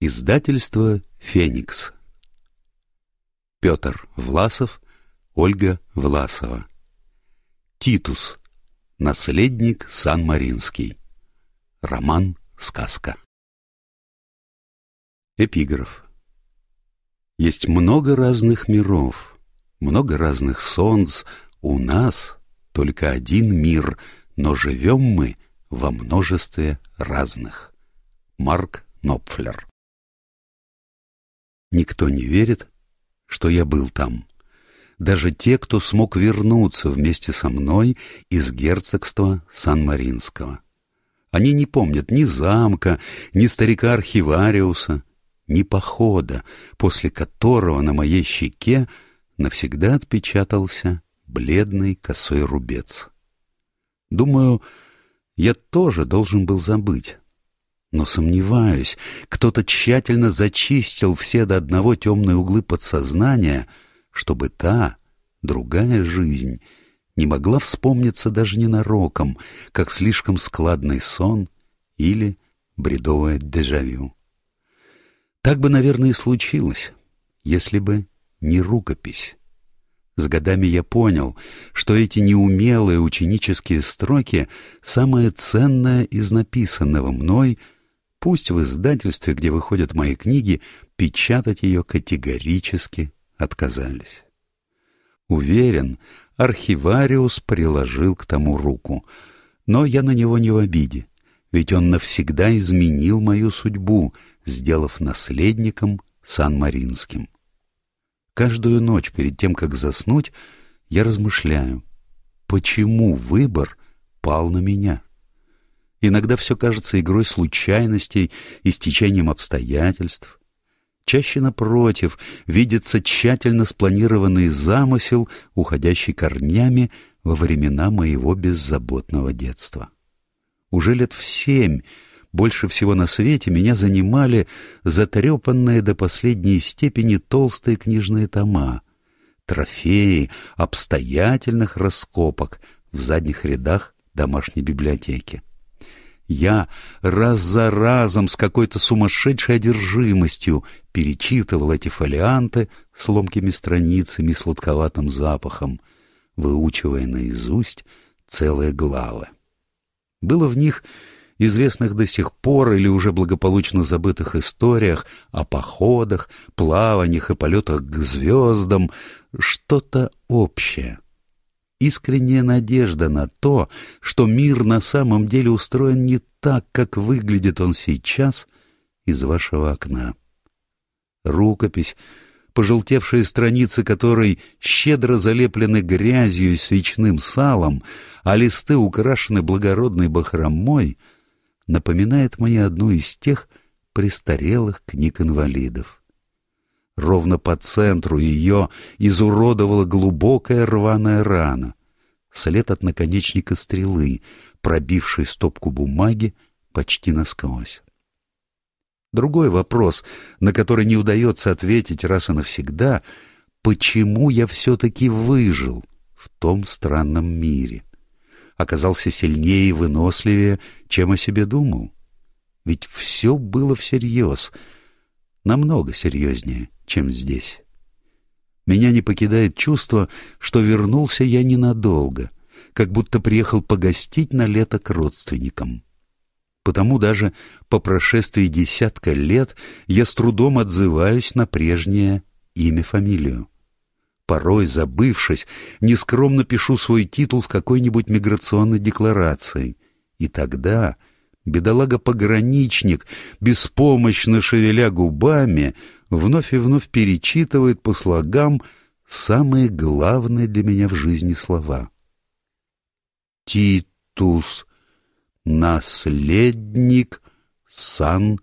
Издательство «Феникс». Петр Власов, Ольга Власова. Титус. Наследник Сан-Маринский. Роман-сказка. Эпиграф. Есть много разных миров, много разных солнц. У нас только один мир, но живем мы во множестве разных. Марк Нопфлер. Никто не верит, что я был там. Даже те, кто смог вернуться вместе со мной из герцогства Сан-Маринского. Они не помнят ни замка, ни старика-архивариуса, ни похода, после которого на моей щеке навсегда отпечатался бледный косой рубец. Думаю, я тоже должен был забыть но сомневаюсь, кто-то тщательно зачистил все до одного темные углы подсознания, чтобы та, другая жизнь, не могла вспомниться даже ненароком, как слишком складный сон или бредовое дежавю. Так бы, наверное, и случилось, если бы не рукопись. С годами я понял, что эти неумелые ученические строки — самое ценное из написанного мной — Пусть в издательстве, где выходят мои книги, печатать ее категорически отказались. Уверен, архивариус приложил к тому руку, но я на него не в обиде, ведь он навсегда изменил мою судьбу, сделав наследником Сан-Маринским. Каждую ночь перед тем, как заснуть, я размышляю, почему выбор пал на меня. Иногда все кажется игрой случайностей и стечением обстоятельств. Чаще, напротив, видится тщательно спланированный замысел, уходящий корнями во времена моего беззаботного детства. Уже лет в семь больше всего на свете меня занимали затрепанные до последней степени толстые книжные тома, трофеи обстоятельных раскопок в задних рядах домашней библиотеки. Я раз за разом с какой-то сумасшедшей одержимостью перечитывал эти фолианты с ломкими страницами и сладковатым запахом, выучивая наизусть целые главы. Было в них известных до сих пор или уже благополучно забытых историях о походах, плаваниях и полетах к звездам что-то общее — искренняя надежда на то, что мир на самом деле устроен не так, как выглядит он сейчас из вашего окна. Рукопись, пожелтевшие страницы которой щедро залеплены грязью и свечным салом, а листы украшены благородной бахромой, напоминает мне одну из тех престарелых книг инвалидов. Ровно по центру ее изуродовала глубокая рваная рана, след от наконечника стрелы, пробивший стопку бумаги почти насквозь. Другой вопрос, на который не удается ответить раз и навсегда, почему я все-таки выжил в том странном мире? Оказался сильнее и выносливее, чем о себе думал? Ведь все было всерьез, намного серьезнее чем здесь. Меня не покидает чувство, что вернулся я ненадолго, как будто приехал погостить на лето к родственникам. Потому даже по прошествии десятка лет я с трудом отзываюсь на прежнее имя-фамилию. Порой, забывшись, нескромно пишу свой титул в какой-нибудь миграционной декларации. И тогда бедолага-пограничник, беспомощно шевеля губами, вновь и вновь перечитывает по слогам самые главные для меня в жизни слова. Титус, наследник Сан-Маринский.